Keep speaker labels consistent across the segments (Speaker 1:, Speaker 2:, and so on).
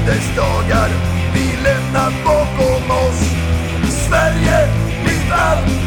Speaker 1: tiders dagar vi lämnat bakom oss. Sverige, mitt allt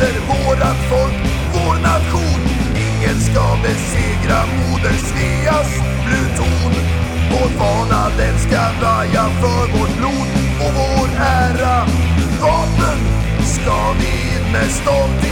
Speaker 1: gäller vårat folk, vår nation. Ingen ska besegra moder Sveas pluton. Vår fana den ska vaja för vårt blod och vår ära. Vapen ska vi med stolt.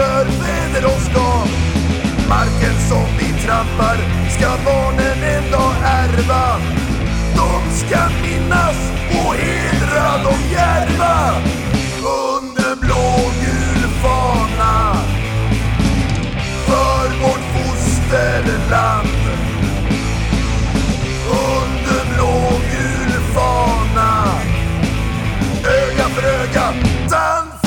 Speaker 1: för väder och ska. Marken som vi trampar ska barnen en dag ärva. De ska minnas och hedra de djärva under blågul fana. För vårt fosterland. Under blågul fana. Öga för öga, tand